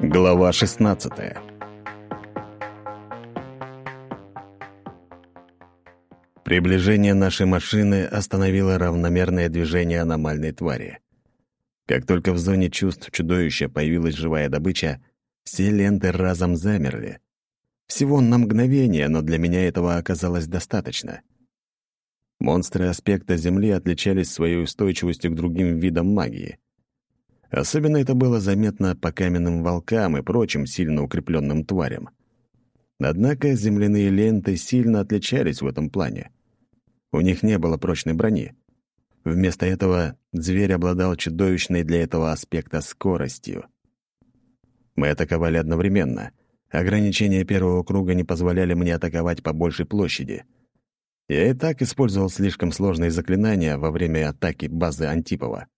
Глава 16 Приближение нашей машины остановило равномерное движение аномальной твари. Как только в зоне чувств чудовища появилась живая добыча, все ленты разом замерли. Всего на мгновение, но для меня этого оказалось достаточно. Монстры аспекта Земли отличались своей устойчивостью к другим видам магии. Особенно это было заметно по каменным волкам и прочим сильно укрепленным тварям. Однако земляные ленты сильно отличались в этом плане. У них не было прочной брони. Вместо этого зверь обладал чудовищной для этого аспекта скоростью. Мы атаковали одновременно. Ограничения первого круга не позволяли мне атаковать по большей площади. Я и так использовал слишком сложные заклинания во время атаки базы Антипова.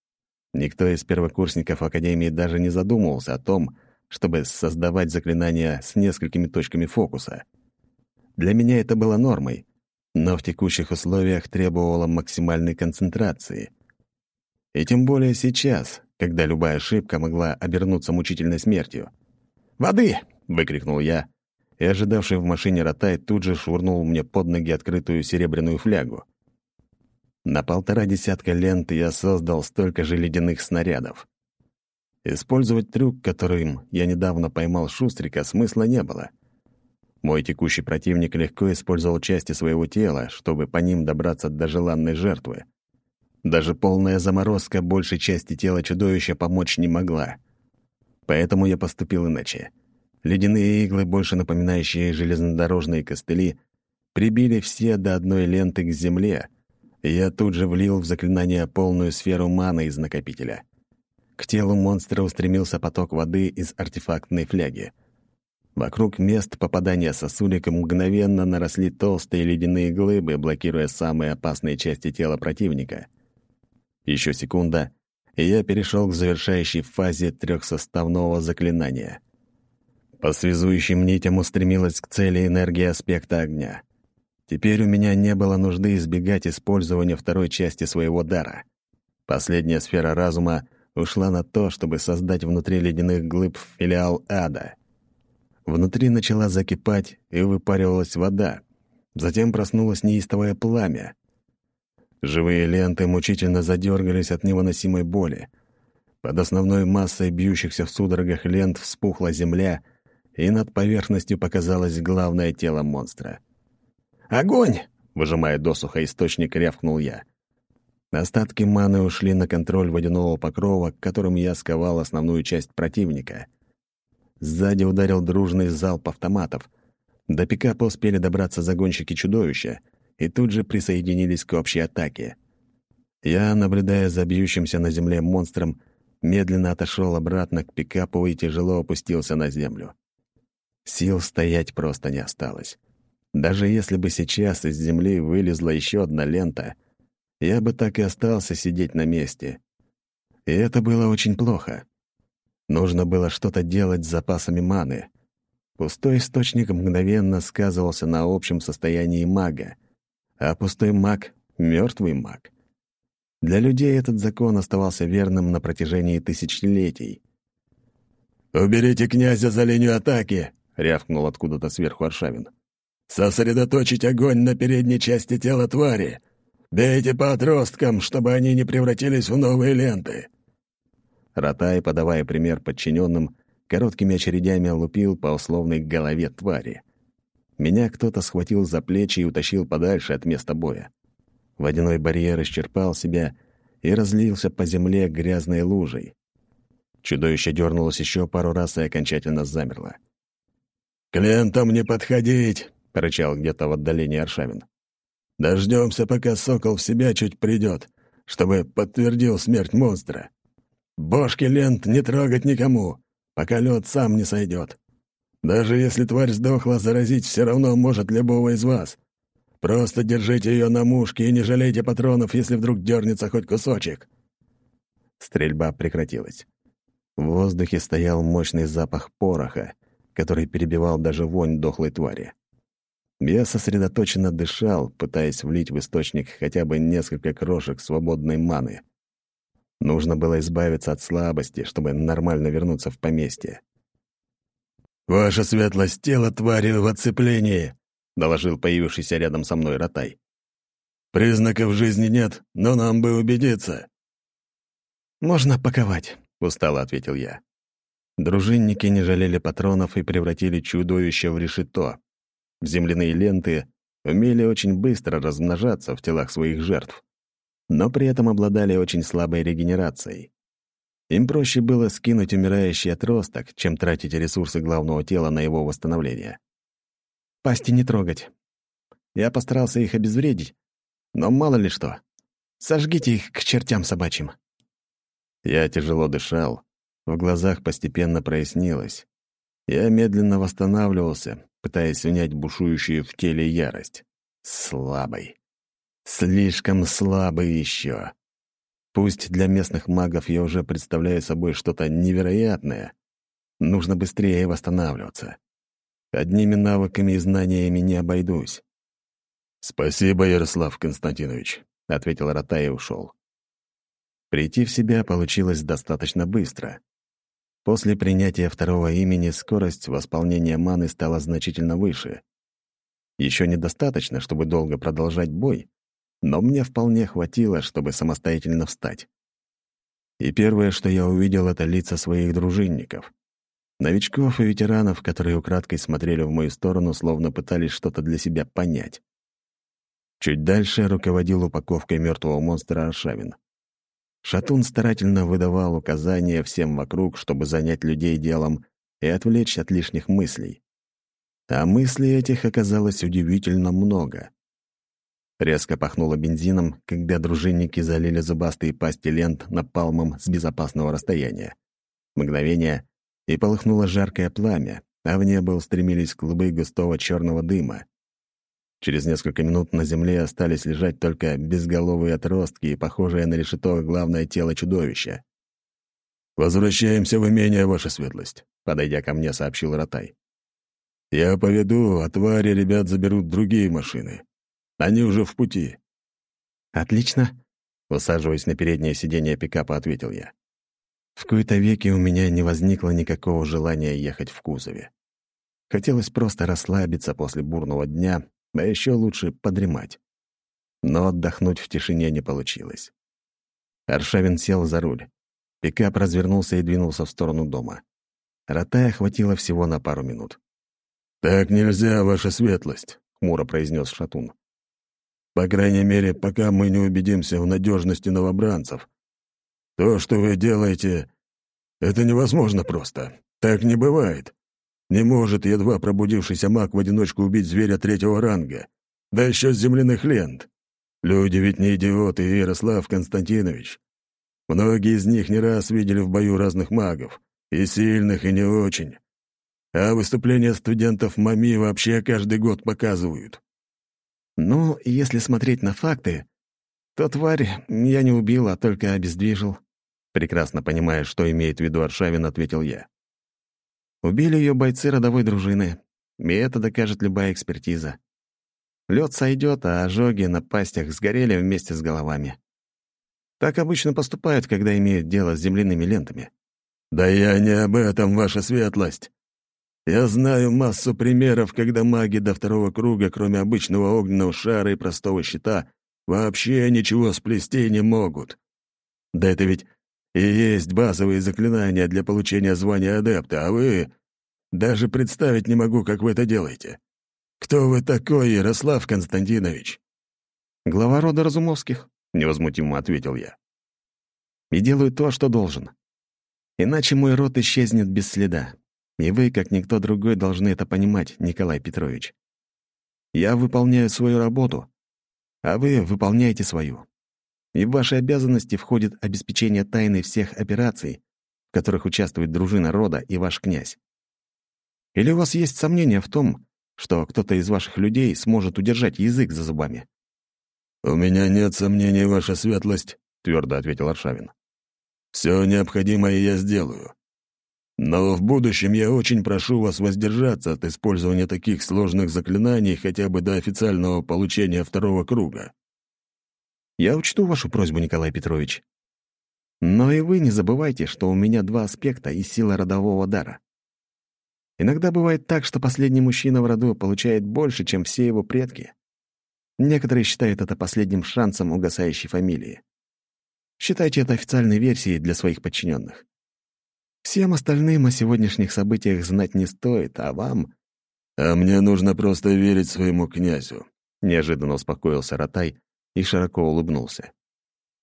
Никто из первокурсников Академии даже не задумывался о том, чтобы создавать заклинания с несколькими точками фокуса. Для меня это было нормой, но в текущих условиях требовало максимальной концентрации. И тем более сейчас, когда любая ошибка могла обернуться мучительной смертью. «Воды!» — выкрикнул я, и ожидавший в машине Ротай тут же швырнул мне под ноги открытую серебряную флягу. На полтора десятка лент я создал столько же ледяных снарядов. Использовать трюк, которым я недавно поймал Шустрика, смысла не было. Мой текущий противник легко использовал части своего тела, чтобы по ним добраться до желанной жертвы. Даже полная заморозка большей части тела чудовища помочь не могла. Поэтому я поступил иначе. Ледяные иглы, больше напоминающие железнодорожные костыли, прибили все до одной ленты к земле — я тут же влил в заклинание полную сферу маны из накопителя. К телу монстра устремился поток воды из артефактной фляги. Вокруг мест попадания сосулек мгновенно наросли толстые ледяные глыбы, блокируя самые опасные части тела противника. Еще секунда, и я перешел к завершающей фазе трехсоставного заклинания. По связующим нитям устремилась к цели энергия аспекта огня. Теперь у меня не было нужды избегать использования второй части своего дара. Последняя сфера разума ушла на то, чтобы создать внутри ледяных глыб филиал ада. Внутри начала закипать и выпаривалась вода. Затем проснулось неистовое пламя. Живые ленты мучительно задергались от невыносимой боли. Под основной массой бьющихся в судорогах лент вспухла земля, и над поверхностью показалось главное тело монстра — «Огонь!» — выжимая досуха источник, рявкнул я. Остатки маны ушли на контроль водяного покрова, которым я сковал основную часть противника. Сзади ударил дружный залп автоматов. До пикапа успели добраться загонщики чудовища и тут же присоединились к общей атаке. Я, наблюдая за бьющимся на земле монстром, медленно отошел обратно к пикапу и тяжело опустился на землю. Сил стоять просто не осталось. Даже если бы сейчас из земли вылезла еще одна лента, я бы так и остался сидеть на месте. И это было очень плохо. Нужно было что-то делать с запасами маны. Пустой источник мгновенно сказывался на общем состоянии мага, а пустой маг — мертвый маг. Для людей этот закон оставался верным на протяжении тысячелетий. «Уберите князя за линию атаки!» — рявкнул откуда-то сверху Аршавин. Сосредоточить огонь на передней части тела твари. Бейте по отросткам, чтобы они не превратились в новые ленты». Ротай, подавая пример подчиненным, короткими очередями лупил по условной голове твари. Меня кто-то схватил за плечи и утащил подальше от места боя. Водяной барьер исчерпал себя и разлился по земле грязной лужей. Чудовище дернулось еще пару раз и окончательно замерло. «К лентам не подходить!» — рычал где-то в отдалении Аршавин. «Дождемся, пока сокол в себя чуть придет, чтобы подтвердил смерть монстра. Бошки лент не трогать никому, пока лед сам не сойдет. Даже если тварь сдохла, заразить все равно может любого из вас. Просто держите ее на мушке и не жалейте патронов, если вдруг дернется хоть кусочек». Стрельба прекратилась. В воздухе стоял мощный запах пороха, который перебивал даже вонь дохлой твари. Я сосредоточенно дышал, пытаясь влить в источник хотя бы несколько крошек свободной маны. Нужно было избавиться от слабости, чтобы нормально вернуться в поместье. «Ваша светлость, тело твари в оцеплении», — доложил появившийся рядом со мной Ротай. «Признаков жизни нет, но нам бы убедиться». «Можно паковать», — устало ответил я. Дружинники не жалели патронов и превратили чудовище в решето. Земляные ленты умели очень быстро размножаться в телах своих жертв, но при этом обладали очень слабой регенерацией. Им проще было скинуть умирающий отросток, чем тратить ресурсы главного тела на его восстановление. Пасти не трогать. Я постарался их обезвредить, но мало ли что. Сожгите их к чертям собачьим. Я тяжело дышал, в глазах постепенно прояснилось. Я медленно восстанавливался, пытаясь унять бушующую в теле ярость. Слабый. Слишком слабый еще. Пусть для местных магов я уже представляю собой что-то невероятное, нужно быстрее восстанавливаться. Одними навыками и знаниями не обойдусь. «Спасибо, Ярослав Константинович», — ответил Рота и ушел. Прийти в себя получилось достаточно быстро. После принятия второго имени скорость восполнения маны стала значительно выше. Еще недостаточно, чтобы долго продолжать бой, но мне вполне хватило, чтобы самостоятельно встать. И первое, что я увидел, — это лица своих дружинников. Новичков и ветеранов, которые украдкой смотрели в мою сторону, словно пытались что-то для себя понять. Чуть дальше руководил упаковкой мертвого монстра Аршавин. Шатун старательно выдавал указания всем вокруг, чтобы занять людей делом и отвлечь от лишних мыслей. А мыслей этих оказалось удивительно много. Резко пахнуло бензином, когда дружинники залили зубастые пасти лент напалмом с безопасного расстояния. Мгновение, и полыхнуло жаркое пламя, а в небо устремились клубы густого черного дыма. Через несколько минут на земле остались лежать только безголовые отростки и похожее на решето главное тело чудовища. «Возвращаемся в имение, ваша светлость», — подойдя ко мне, сообщил Ротай. «Я поведу, а твари ребят заберут другие машины. Они уже в пути». «Отлично», — усаживаясь на переднее сиденье пикапа, ответил я. В кои-то веки у меня не возникло никакого желания ехать в кузове. Хотелось просто расслабиться после бурного дня, а еще лучше подремать. Но отдохнуть в тишине не получилось. Аршавин сел за руль. Пикап развернулся и двинулся в сторону дома. Ротая хватило всего на пару минут. «Так нельзя, ваша светлость», — хмуро произнес Шатун. По крайней мере, пока мы не убедимся в надежности новобранцев. То, что вы делаете, это невозможно просто. Так не бывает. Не может едва пробудившийся маг в одиночку убить зверя третьего ранга. Да еще с земляных лент. Люди ведь не идиоты, Ярослав Константинович. Многие из них не раз видели в бою разных магов. И сильных, и не очень. А выступления студентов МАМИ вообще каждый год показывают. Ну, если смотреть на факты, то тварь я не убил, а только обездвижил. Прекрасно понимая, что имеет в виду Аршавин, ответил я. Убили ее бойцы родовой дружины, и это докажет любая экспертиза. Лед сойдет, а ожоги на пастях сгорели вместе с головами. Так обычно поступают, когда имеют дело с земляными лентами. «Да я не об этом, ваша светлость. Я знаю массу примеров, когда маги до второго круга, кроме обычного огненного шара и простого щита, вообще ничего сплести не могут. Да это ведь и есть базовые заклинания для получения звания адепта, а вы... Даже представить не могу, как вы это делаете. Кто вы такой, Ярослав Константинович?» «Глава рода Разумовских», — невозмутимо ответил я. «И делаю то, что должен. Иначе мой род исчезнет без следа. И вы, как никто другой, должны это понимать, Николай Петрович. Я выполняю свою работу, а вы выполняете свою. И в ваши обязанности входит обеспечение тайны всех операций, в которых участвует дружина рода и ваш князь. Или у вас есть сомнения в том, что кто-то из ваших людей сможет удержать язык за зубами?» «У меня нет сомнений, ваша светлость», — твердо ответил Аршавин. «Все необходимое я сделаю. Но в будущем я очень прошу вас воздержаться от использования таких сложных заклинаний хотя бы до официального получения второго круга. Я учту вашу просьбу, Николай Петрович. Но и вы не забывайте, что у меня два аспекта и сила родового дара. Иногда бывает так, что последний мужчина в роду получает больше, чем все его предки. Некоторые считают это последним шансом угасающей фамилии. Считайте это официальной версией для своих подчиненных. Всем остальным о сегодняшних событиях знать не стоит, а вам... «А мне нужно просто верить своему князю», — неожиданно успокоился Ротай и широко улыбнулся.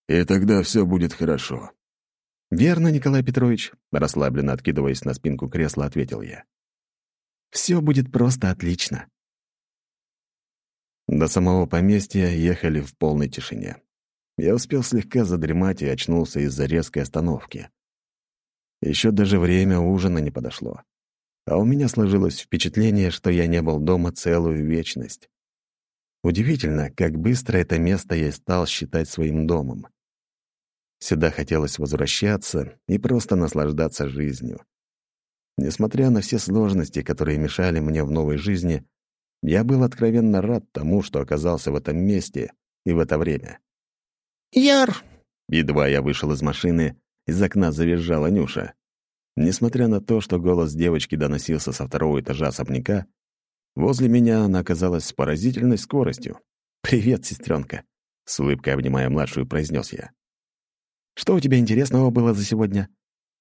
«И тогда все будет хорошо». «Верно, Николай Петрович», — расслабленно откидываясь на спинку кресла, ответил я. «Все будет просто отлично». До самого поместья ехали в полной тишине. Я успел слегка задремать и очнулся из-за резкой остановки. Еще даже время ужина не подошло. А у меня сложилось впечатление, что я не был дома целую вечность. Удивительно, как быстро это место я стал считать своим домом. Сюда хотелось возвращаться и просто наслаждаться жизнью. Несмотря на все сложности, которые мешали мне в новой жизни, я был откровенно рад тому, что оказался в этом месте и в это время. «Яр!» Едва я вышел из машины, из окна завизжала Нюша. Несмотря на то, что голос девочки доносился со второго этажа особняка, возле меня она оказалась с поразительной скоростью. «Привет, сестренка!» — с улыбкой обнимая младшую, произнес я. «Что у тебя интересного было за сегодня?»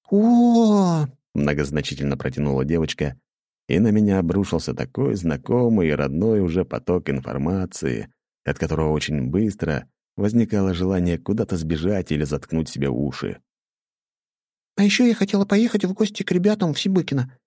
«О!» — многозначительно протянула девочка, и на меня обрушился такой знакомый и родной уже поток информации, от которого очень быстро возникало желание куда-то сбежать или заткнуть себе уши. А еще я хотела поехать в гости к ребятам в Сибыкино.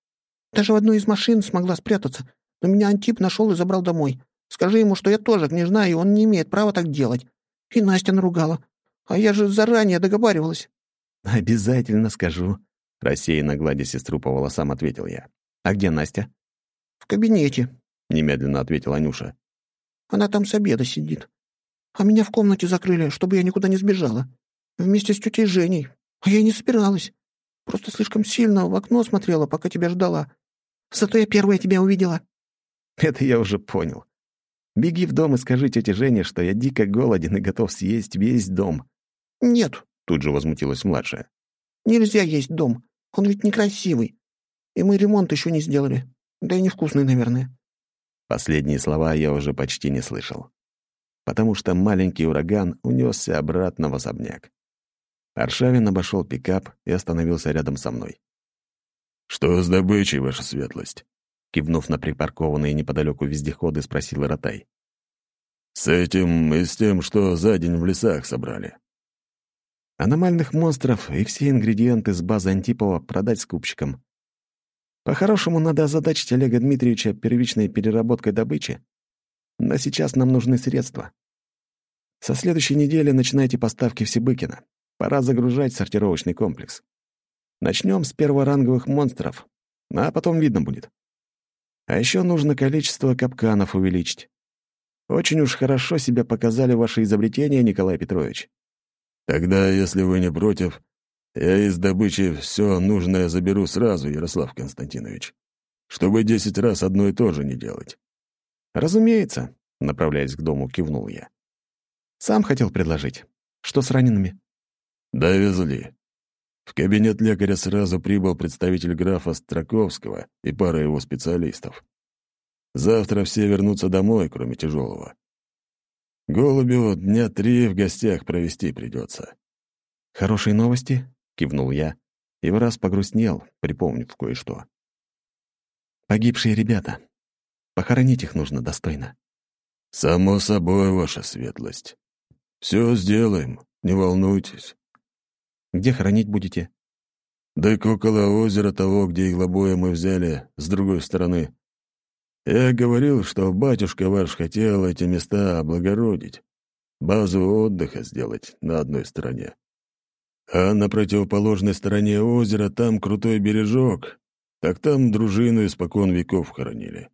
Даже в одной из машин смогла спрятаться, но меня Антип нашел и забрал домой. Скажи ему, что я тоже княжна, и он не имеет права так делать. И Настя наругала. А я же заранее договаривалась». «Обязательно скажу», — рассеянно гладя сестру по волосам, ответил я. «А где Настя?» «В кабинете», — немедленно ответила Анюша. «Она там с обеда сидит. А меня в комнате закрыли, чтобы я никуда не сбежала. Вместе с тетей Женей. А я и не собиралась. Просто слишком сильно в окно смотрела, пока тебя ждала. Зато я первая тебя увидела». «Это я уже понял. Беги в дом и скажи тете Жене, что я дико голоден и готов съесть весь дом». «Нет», — тут же возмутилась младшая. «Нельзя есть дом. Он ведь некрасивый. И мы ремонт еще не сделали. Да и невкусный, наверное». Последние слова я уже почти не слышал, потому что маленький ураган унесся обратно в особняк. Аршавин обошел пикап и остановился рядом со мной. «Что с добычей, ваша светлость?» Кивнув на припаркованные неподалеку вездеходы, спросил Ротай. «С этим и с тем, что за день в лесах собрали». Аномальных монстров и все ингредиенты с базы Антипова продать скупщикам. По-хорошему, надо озадачить Олега Дмитриевича первичной переработкой добычи. Но сейчас нам нужны средства. Со следующей недели начинайте поставки в Сибыкино. Пора загружать сортировочный комплекс. Начнем с перворанговых монстров, а потом видно будет. А еще нужно количество капканов увеличить. Очень уж хорошо себя показали ваши изобретения, Николай Петрович. Тогда, если вы не против, я из добычи все нужное заберу сразу, Ярослав Константинович, чтобы десять раз одно и то же не делать. Разумеется, направляясь к дому, кивнул я. Сам хотел предложить. Что с ранеными? Довезли. В кабинет лекаря сразу прибыл представитель графа Строковского и пара его специалистов. Завтра все вернутся домой, кроме тяжелого. Голубю дня три в гостях провести придется. «Хорошие новости?» — кивнул я и в раз погрустнел, припомнив кое-что. «Погибшие ребята. Похоронить их нужно достойно». «Само собой, ваша светлость. Все сделаем, не волнуйтесь. Где хоронить будете?» «Так около озера того, где иглобоя мы взяли, с другой стороны. Я говорил, что батюшка ваш хотел эти места облагородить, базу отдыха сделать на одной стороне. А на противоположной стороне озера там крутой бережок, так там дружину испокон веков хоронили.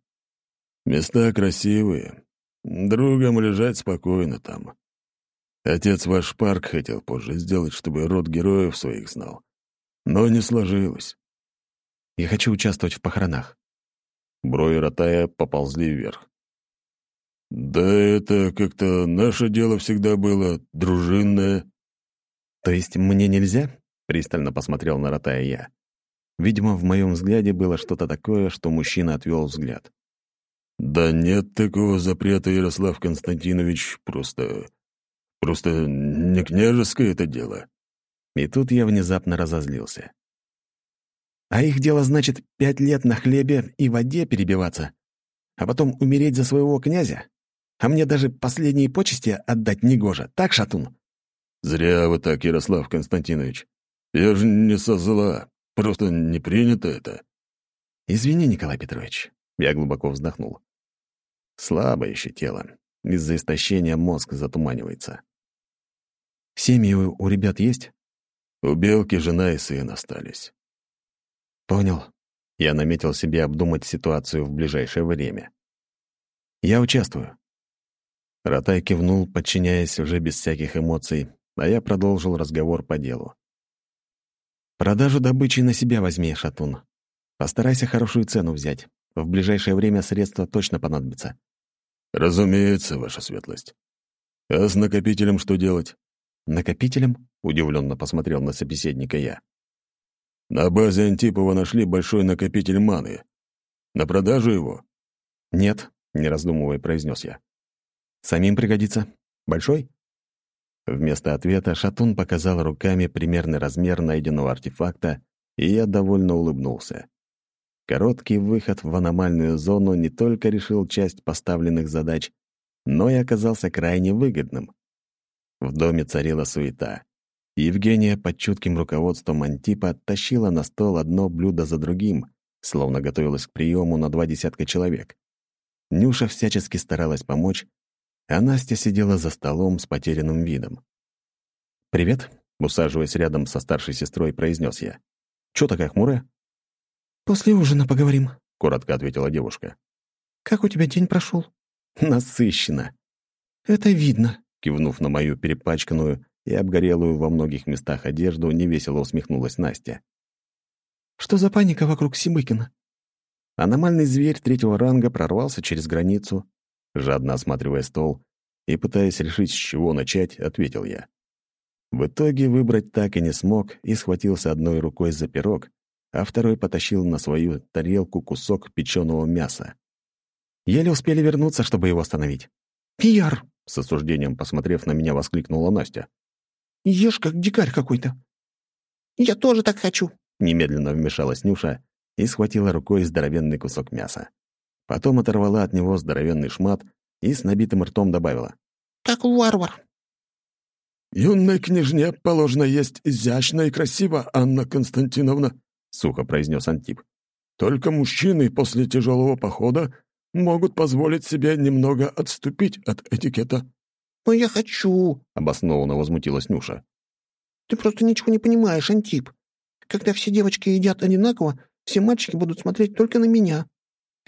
Места красивые, другом лежать спокойно там. Отец ваш парк хотел позже сделать, чтобы род героев своих знал. Но не сложилось. Я хочу участвовать в похоронах. Брови Ротая поползли вверх. «Да это как-то наше дело всегда было, дружинное». «То есть мне нельзя?» — пристально посмотрел на Ротая я. Видимо, в моем взгляде было что-то такое, что мужчина отвел взгляд. «Да нет такого запрета, Ярослав Константинович, просто... просто не княжеское это дело». И тут я внезапно разозлился. «А их дело, значит, пять лет на хлебе и воде перебиваться, а потом умереть за своего князя? А мне даже последние почести отдать негоже, так, Шатун?» «Зря вы так, Ярослав Константинович. Я же не со зла, просто не принято это». «Извини, Николай Петрович», — я глубоко вздохнул. Слабое еще тело. Из-за истощения мозг затуманивается. Семьи у, у ребят есть? У Белки жена и сын остались. Понял. Я наметил себе обдумать ситуацию в ближайшее время. Я участвую. Ротай кивнул, подчиняясь уже без всяких эмоций, а я продолжил разговор по делу. «Продажу добычи на себя возьми, Шатун. Постарайся хорошую цену взять. В ближайшее время средства точно понадобятся. «Разумеется, ваша светлость. А с накопителем что делать?» «Накопителем?» — удивленно посмотрел на собеседника я. «На базе Антипова нашли большой накопитель маны. На продажу его?» «Нет», — не раздумывая, произнес я. «Самим пригодится. Большой?» Вместо ответа Шатун показал руками примерный размер найденного артефакта, и я довольно улыбнулся. Короткий выход в аномальную зону не только решил часть поставленных задач, но и оказался крайне выгодным. В доме царила суета. Евгения под чутким руководством Антипа тащила на стол одно блюдо за другим, словно готовилась к приему на два десятка человек. Нюша всячески старалась помочь, а Настя сидела за столом с потерянным видом. «Привет», — усаживаясь рядом со старшей сестрой, произнес я. «Чё такая хмурая?» «После ужина поговорим», — коротко ответила девушка. «Как у тебя день прошел? «Насыщенно». «Это видно», — кивнув на мою перепачканную и обгорелую во многих местах одежду, невесело усмехнулась Настя. «Что за паника вокруг Сибыкина?» Аномальный зверь третьего ранга прорвался через границу, жадно осматривая стол и, пытаясь решить, с чего начать, ответил я. В итоге выбрать так и не смог и схватился одной рукой за пирог, а второй потащил на свою тарелку кусок печеного мяса. Еле успели вернуться, чтобы его остановить. «Пьяр!» — с осуждением посмотрев на меня, воскликнула Настя. «Ешь как дикарь какой-то». «Я тоже так хочу!» — немедленно вмешалась Нюша и схватила рукой здоровенный кусок мяса. Потом оторвала от него здоровенный шмат и с набитым ртом добавила. «Как варвар!» «Юной княжне положено есть изящно и красиво, Анна Константиновна», сухо произнес Антип. Только мужчины после тяжелого похода могут позволить себе немного отступить от этикета. «Но я хочу», — обоснованно возмутилась Нюша. «Ты просто ничего не понимаешь, Антип. Когда все девочки едят одинаково, все мальчики будут смотреть только на меня».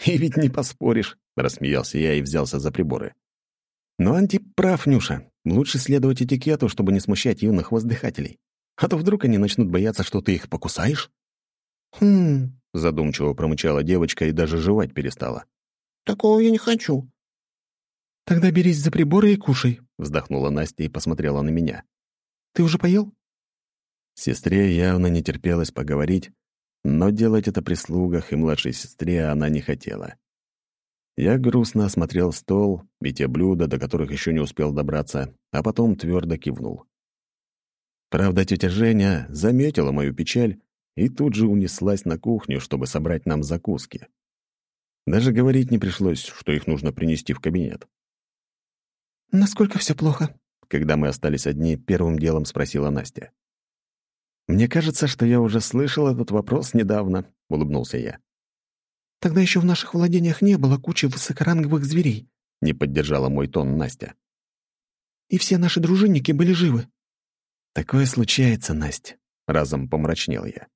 «И ведь не поспоришь», — рассмеялся я и взялся за приборы. «Но Антип прав, Нюша. Лучше следовать этикету, чтобы не смущать юных воздыхателей. А то вдруг они начнут бояться, что ты их покусаешь». «Хм...» — задумчиво промычала девочка и даже жевать перестала. «Такого я не хочу». «Тогда берись за приборы и кушай», — вздохнула Настя и посмотрела на меня. «Ты уже поел?» Сестре явно не терпелось поговорить, но делать это при слугах и младшей сестре она не хотела. Я грустно осмотрел стол и те блюда, до которых еще не успел добраться, а потом твердо кивнул. Правда, тетя Женя заметила мою печаль и тут же унеслась на кухню, чтобы собрать нам закуски. Даже говорить не пришлось, что их нужно принести в кабинет. «Насколько все плохо?» Когда мы остались одни, первым делом спросила Настя. «Мне кажется, что я уже слышал этот вопрос недавно», — улыбнулся я. «Тогда еще в наших владениях не было кучи высокоранговых зверей», — не поддержала мой тон Настя. «И все наши дружинники были живы». «Такое случается, Настя», — разом помрачнел я.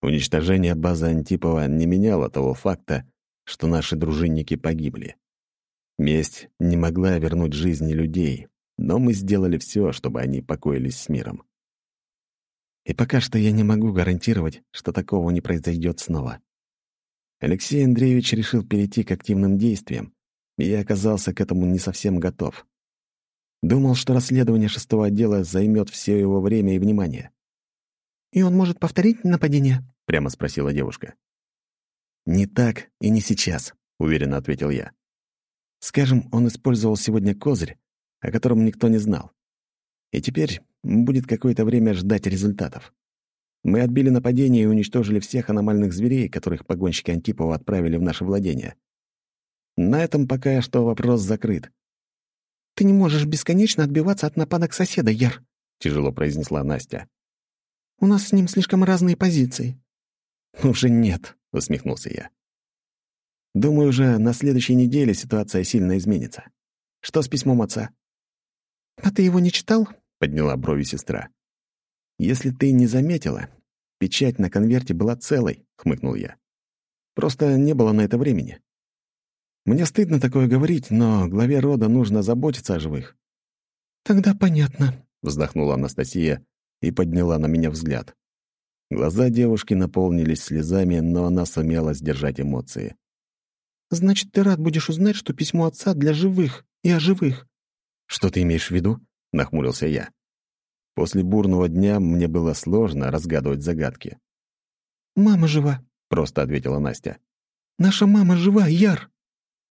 Уничтожение базы Антипова не меняло того факта, что наши дружинники погибли. Месть не могла вернуть жизни людей, но мы сделали все, чтобы они покоились с миром. И пока что я не могу гарантировать, что такого не произойдет снова. Алексей Андреевич решил перейти к активным действиям, и я оказался к этому не совсем готов. Думал, что расследование шестого отдела займет все его время и внимание. «И он может повторить нападение?» — прямо спросила девушка. «Не так и не сейчас», — уверенно ответил я. «Скажем, он использовал сегодня козырь, о котором никто не знал. И теперь будет какое-то время ждать результатов. Мы отбили нападение и уничтожили всех аномальных зверей, которых погонщики Антипова отправили в наше владение. На этом пока что вопрос закрыт. «Ты не можешь бесконечно отбиваться от нападок соседа, Яр», — тяжело произнесла Настя. «У нас с ним слишком разные позиции». «Уже нет», — усмехнулся я. «Думаю, уже на следующей неделе ситуация сильно изменится. Что с письмом отца?» «А ты его не читал?» — подняла брови сестра. «Если ты не заметила, печать на конверте была целой», — хмыкнул я. «Просто не было на это времени. Мне стыдно такое говорить, но главе рода нужно заботиться о живых». «Тогда понятно», — вздохнула Анастасия и подняла на меня взгляд. Глаза девушки наполнились слезами, но она сумела сдержать эмоции. «Значит, ты рад будешь узнать, что письмо отца для живых и о живых?» «Что ты имеешь в виду?» — нахмурился я. После бурного дня мне было сложно разгадывать загадки. «Мама жива», — просто ответила Настя. «Наша мама жива, Яр!»